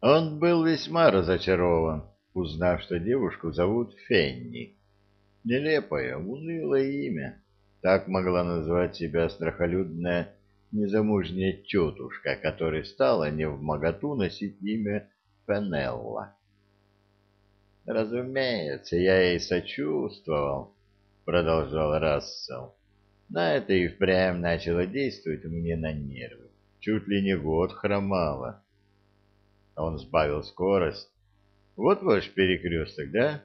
Он был весьма разочарован, узнав, что девушку зовут Фенни. Нелепое, унылое имя. Так могла назвать себя страхолюдная незамужняя тетушка, которая стала не в моготу носить имя Пенелла. «Разумеется, я ей сочувствовал», — продолжал Рассел. «Но это и впрямь начало действовать мне на нервы. Чуть ли не год хромало». Он сбавил скорость. «Вот ваш перекресток, да?»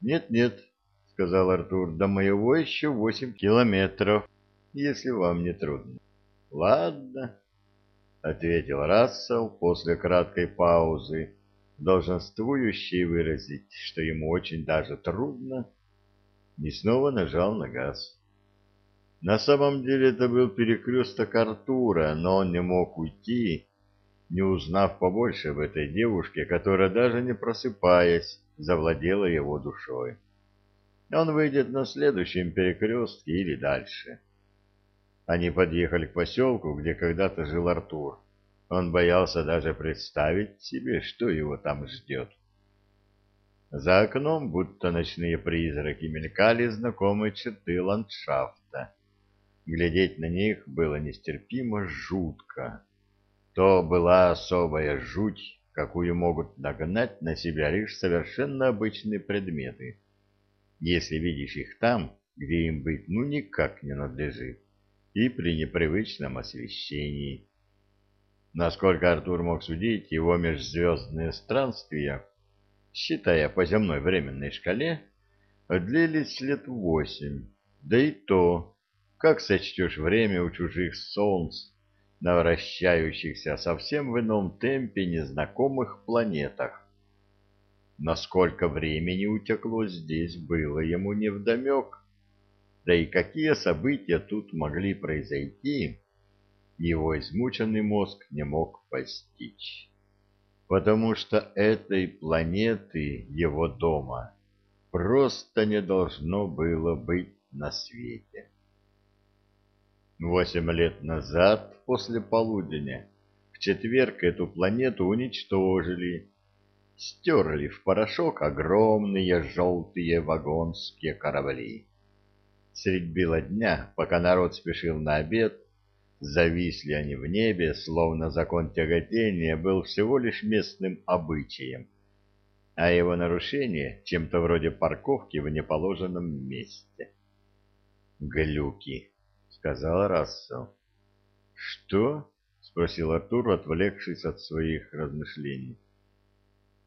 «Нет-нет», — сказал Артур, — «до моего еще восемь километров, если вам не трудно». «Ладно», — ответил Рассел после краткой паузы, долженствующий выразить, что ему очень даже трудно, и снова нажал на газ. На самом деле это был перекресток Артура, но он не мог уйти, не узнав побольше об этой девушке, которая даже не просыпаясь, завладела его душой. Он выйдет на следующем перекрестке или дальше. Они подъехали к поселку, где когда-то жил Артур. Он боялся даже представить себе, что его там ждет. За окном, будто ночные призраки, мелькали знакомые черты ландшафта. Глядеть на них было нестерпимо жутко. То была особая жуть, какую могут нагнать на себя лишь совершенно обычные предметы, если видишь их там, где им быть ну никак не надлежит и при непривычном освещении. Насколько Артур мог судить, его межзвездные странствия, считая по земной временной шкале, длились лет восемь, да и то, как сочтешь время у чужих солнц, на вращающихся совсем в ином темпе незнакомых планетах. Насколько времени утекло здесь, было ему невдомек. Да и какие события тут могли произойти, его измученный мозг не мог постичь. Потому что этой планеты, его дома, просто не должно было быть на свете. Восемь лет назад, после полудня, в четверг эту планету уничтожили, стерли в порошок огромные желтые вагонские корабли. Средь бела дня, пока народ спешил на обед, зависли они в небе, словно закон тяготения был всего лишь местным обычаем, а его нарушение чем-то вроде парковки в неположенном месте. «Глюки», — сказал Рассел. «Что?» — спросил Артур, отвлекшись от своих размышлений.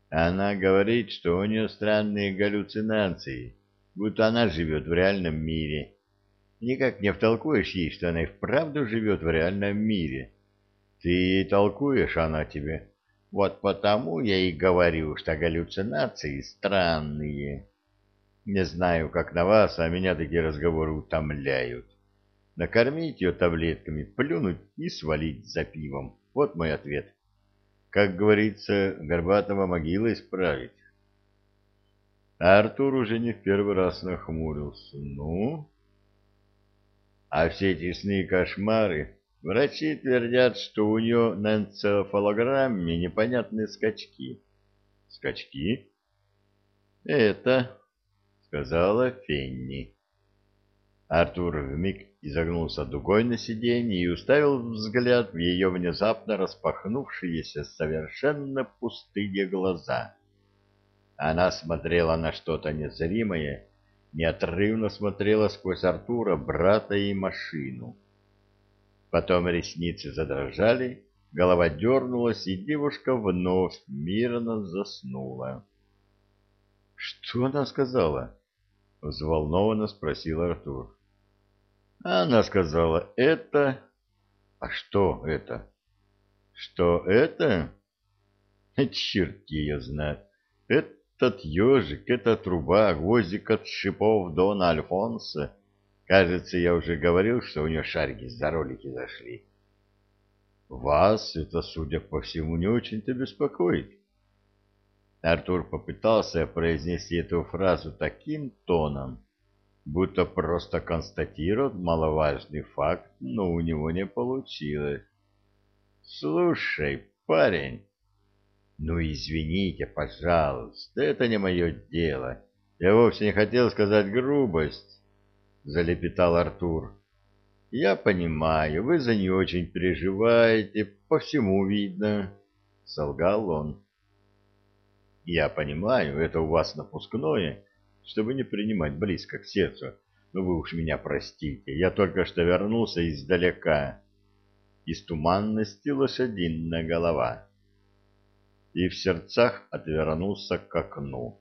«Она говорит, что у нее странные галлюцинации» будто она живет в реальном мире. Никак не втолкуешь ей, что она и вправду живет в реальном мире. Ты ей толкуешь, она тебе. Вот потому я и говорю, что галлюцинации странные. Не знаю, как на вас, а меня такие разговоры утомляют. Накормить ее таблетками, плюнуть и свалить за пивом. Вот мой ответ. Как говорится, Горбатова могила исправить. А Артур уже не в первый раз нахмурился. Ну? А все эти сны и кошмары... Врачи твердят, что у нее на энцефалограмме непонятные скачки. Скачки? Это, сказала Фенни. Артур вмиг изогнулся дугой на сиденье и уставил взгляд в ее внезапно распахнувшиеся совершенно пустые глаза. Она смотрела на что-то незримое, неотрывно смотрела сквозь Артура, брата и машину. Потом ресницы задрожали, голова дернулась, и девушка вновь мирно заснула. — Что она сказала? — взволнованно спросил Артур. — Она сказала, это... — А что это? — Что это? — Черт ее знает. Это этот ежик, эта труба, гвоздик от шипов Дона Альфонса. Кажется, я уже говорил, что у нее шарики за ролики зашли. Вас это, судя по всему, не очень-то беспокоит. Артур попытался произнести эту фразу таким тоном, будто просто констатирует маловажный факт, но у него не получилось. «Слушай, парень, Ну, извините, пожалуйста, это не мое дело. Я вовсе не хотел сказать грубость, — залепетал Артур. Я понимаю, вы за нее очень переживаете, по всему видно, — солгал он. Я понимаю, это у вас напускное, чтобы не принимать близко к сердцу. Но вы уж меня простите, я только что вернулся издалека. Из туманности лошадиная голова и в сердцах отвернулся к окну.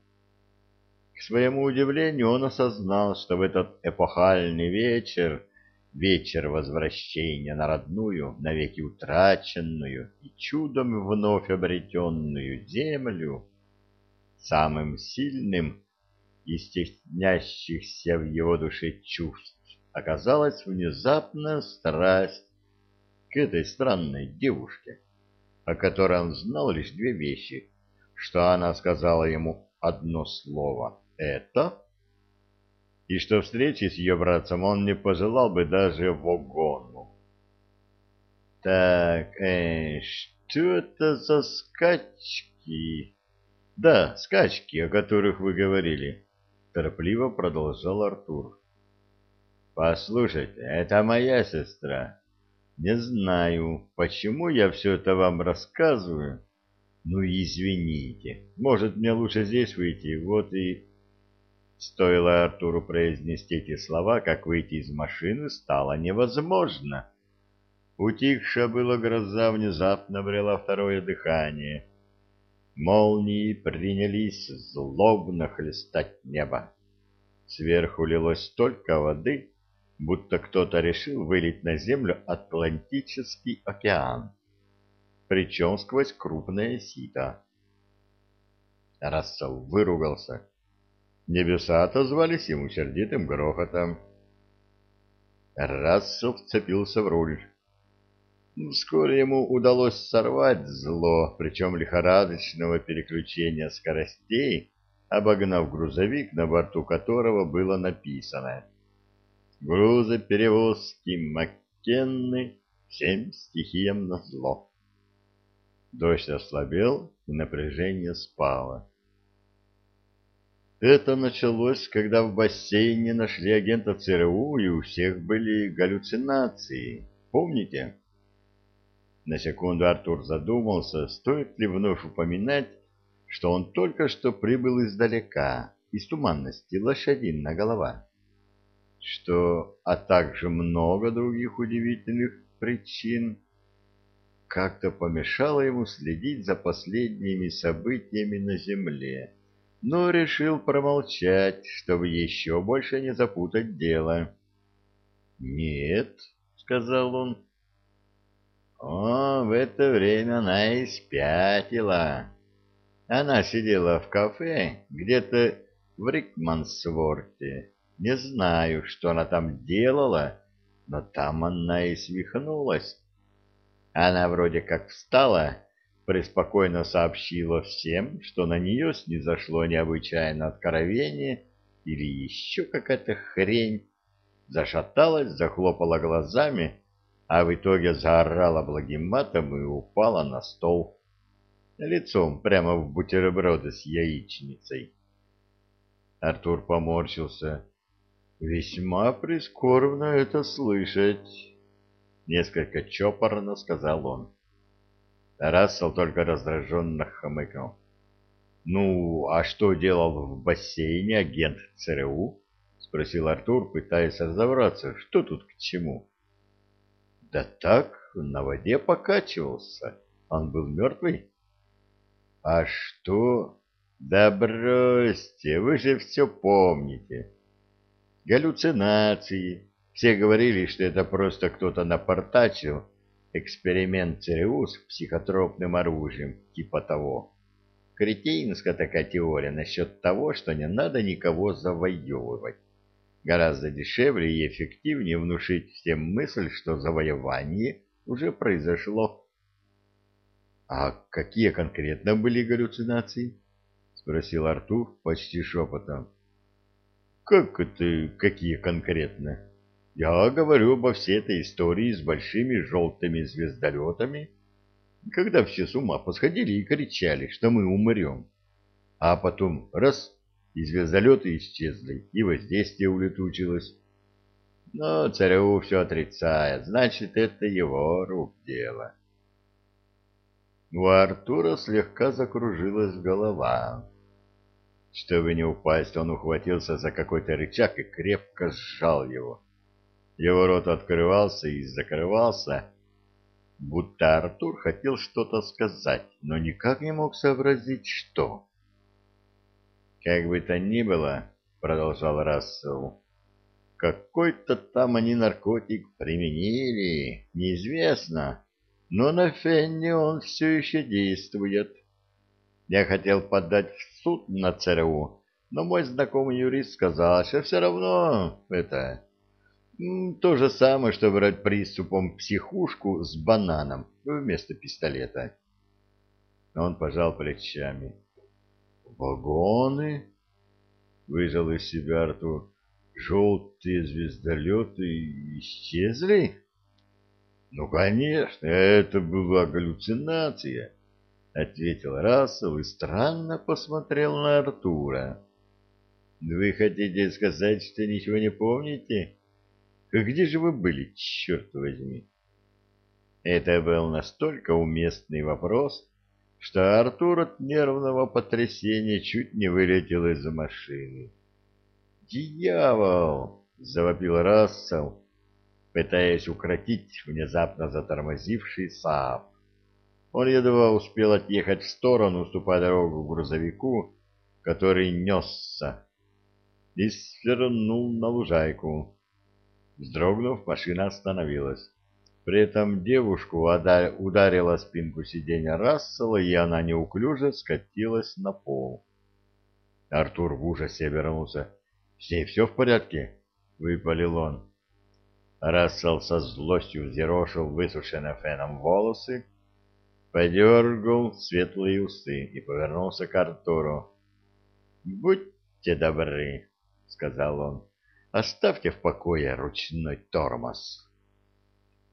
К своему удивлению он осознал, что в этот эпохальный вечер, вечер возвращения на родную, навеки утраченную и чудом вновь обретенную землю, самым сильным из стеснящихся в его душе чувств оказалась внезапная страсть к этой странной девушке о которой он знал лишь две вещи, что она сказала ему одно слово «это», и что встречи с ее братцем он не пожелал бы даже в огону. «Так, э, что это за скачки?» «Да, скачки, о которых вы говорили», — торопливо продолжал Артур. «Послушайте, это моя сестра, не знаю, почему я все это вам рассказываю. Ну, извините. Может, мне лучше здесь выйти, вот и... Стоило Артуру произнести эти слова, как выйти из машины стало невозможно. Утихшая была гроза внезапно обрела второе дыхание. Молнии принялись злобно хлестать небо. Сверху лилось столько воды, будто кто-то решил вылить на землю Атлантический океан, причем сквозь крупное сито. Рассел выругался. Небеса отозвались ему сердитым грохотом. Рассел вцепился в руль. Вскоре ему удалось сорвать зло, причем лихорадочного переключения скоростей, обогнав грузовик, на борту которого было написано грузоперевозки Маккенны всем стихиям назло. Дождь ослабел, и напряжение спало. Это началось, когда в бассейне нашли агента ЦРУ, и у всех были галлюцинации. Помните? На секунду Артур задумался, стоит ли вновь упоминать, что он только что прибыл издалека, из туманности лошадиная голова что, а также много других удивительных причин, как-то помешало ему следить за последними событиями на земле, но решил промолчать, чтобы еще больше не запутать дело. «Нет», — сказал он. «О, в это время она и спятила. Она сидела в кафе где-то в Рикмансворте, не знаю, что она там делала, но там она и свихнулась. Она вроде как встала, преспокойно сообщила всем, что на нее снизошло необычайное откровение или еще какая-то хрень, зашаталась, захлопала глазами, а в итоге заорала благим матом и упала на стол, лицом прямо в бутерброды с яичницей. Артур поморщился. Весьма прискорбно это слышать, несколько чопорно сказал он. Рассел только раздраженно хмыкнул. Ну, а что делал в бассейне агент ЦРУ? спросил Артур, пытаясь разобраться, что тут к чему. Да так, на воде покачивался. Он был мертвый. А что? Да бросьте, вы же все помните галлюцинации. Все говорили, что это просто кто-то напортачил эксперимент ЦРУ с психотропным оружием, типа того. Кретинская такая теория насчет того, что не надо никого завоевывать. Гораздо дешевле и эффективнее внушить всем мысль, что завоевание уже произошло. — А какие конкретно были галлюцинации? — спросил Артур почти шепотом. Как это, какие конкретно? Я говорю обо всей этой истории с большими желтыми звездолетами. когда все с ума посходили и кричали, что мы умрем. А потом раз — и звездолеты исчезли, и воздействие улетучилось. Но царю все отрицает, значит, это его рук дело. У Артура слегка закружилась голова. Чтобы не упасть, он ухватился за какой-то рычаг и крепко сжал его. Его рот открывался и закрывался, будто Артур хотел что-то сказать, но никак не мог сообразить, что. «Как бы то ни было, — продолжал Рассел, — какой-то там они наркотик применили, неизвестно, но на Фенне он все еще действует. Я хотел подать в суд на ЦРУ, но мой знакомый юрист сказал, что все равно это... То же самое, что брать приступом психушку с бананом вместо пистолета. Он пожал плечами. «Вагоны?» — выжил из себя Артур. «Желтые звездолеты исчезли?» «Ну, конечно, это была галлюцинация», — ответил Рассел и странно посмотрел на Артура. «Вы хотите сказать, что ничего не помните? Где же вы были, черт возьми?» Это был настолько уместный вопрос, что Артур от нервного потрясения чуть не вылетел из машины. «Дьявол!» — завопил Рассел, пытаясь укротить внезапно затормозивший Сааб. Он едва успел отъехать в сторону, уступая дорогу грузовику, который несся, и свернул на лужайку. Вздрогнув, машина остановилась. При этом девушку ударила спинку сиденья Рассела, и она неуклюже скатилась на пол. Артур в ужасе обернулся. — С ней все в порядке? — выпалил он. Рассел со злостью взъерошил высушенные феном волосы, подергал светлые усы и повернулся к Артуру. — Будьте добры, — сказал он, — оставьте в покое ручной тормоз.